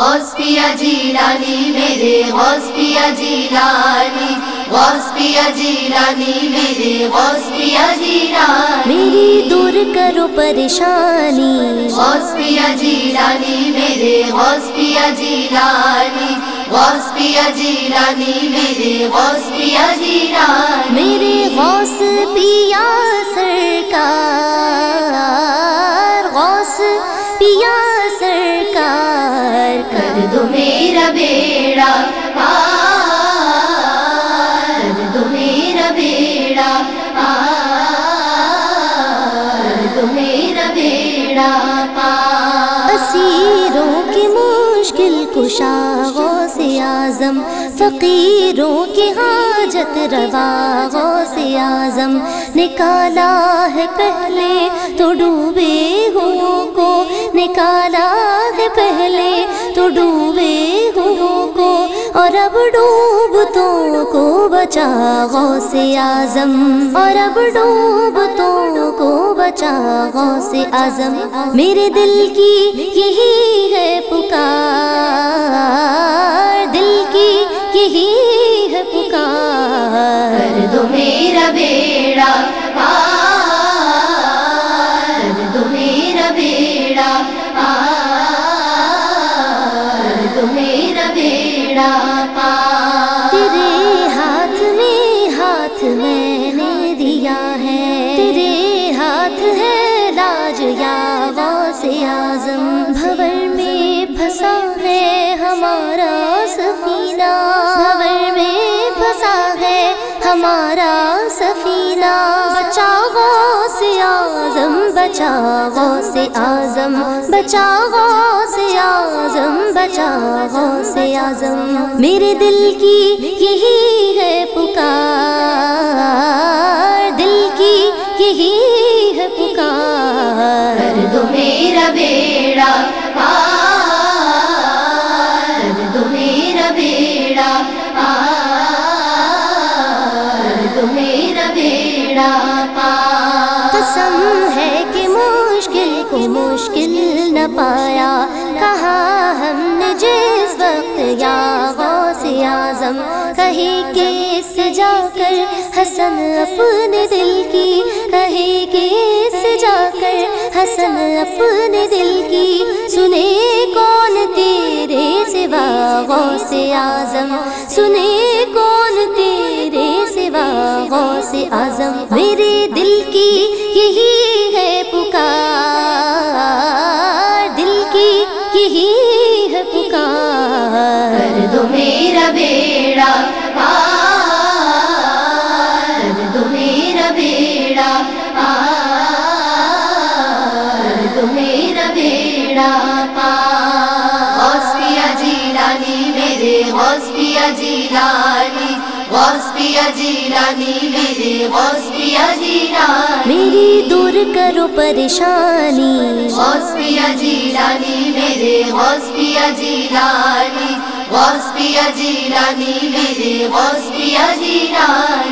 غوث پیا جیلانی میرے غوث پیا جیلانی غوث پیا جیلانی میرے غوث پیا جیلانی میری دور کرو پریشانی غوث پیا جیلانی میرے غوث پیا جیلانی غوث پیا جیلانی میرے غوث پیا جیلانی میرے غوث پیا سرکار غوث پیا سرکار کر دو میرا بیڑا کر دو میرا بیڑا کر دو میرا بیڑا، اسیروں کی مشکل کشا غوث اعظم، فقیروں کی حاجت روا، غوث اعظم، نکالا ہے پہلے تو ڈوبے ہوں کو، نکالا ہے پہلے تو ڈوبے ہوں کو اور اب ڈوبتوں کو بچا غوث اعظم اور اب ڈوبتوں کو بچا غوث اعظم میرے دل کی یہی ہے پکار دل کی یہی ہے پکار کر دو میرا بیڑا میرا بیڑا پار تیرے ہاتھ میں ہاتھ میں نے دیا ہے۔ تیرے ہاتھ ہے لاج یا واس اعظم۔ بھور میں پھنسا ہے ہمارا سفینہ۔ ہمارا سفینہ بچا غوث اعظم بچا غوث اعظم بچا غوث اعظم بچا غوث اعظم۔ میرے دل کی یہی ہے پکار۔ دل کی یہی ہے پکار۔ کر دو میرا بیڑا میرا بیڑا پار قسم ہے کہ مشکل کو مشکل نہ پایا۔ کہا ہم نے جس وقت یا غوث اعظم کہے کہ جا کر حسن اپنے دل کی کہے کہ جا کر حسن اپنے دل کی۔ سنے کون تیرے سوا غوث اعظم؟ سنے کون تیرے غوث اعظم، میرے دل کی یہی ہے پکار۔ دل کی یہی ہے پکار۔ کر دو میرا بیڑا پار۔ کر دو میرا بیڑا پار۔ کر دو میرا بیڑا پار۔ غوث پیا جیلانی میرے غوث پیا جیلانی غوث پیا جیلانی میرے غوث پیا جیلانی۔ میری دور کرو پریشانی۔ غوث پیا جیلانی میرے غوث پیا جیلانی۔ غوث پیا جیلانی میرے پیا جیلانی۔